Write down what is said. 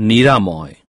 নিরাময়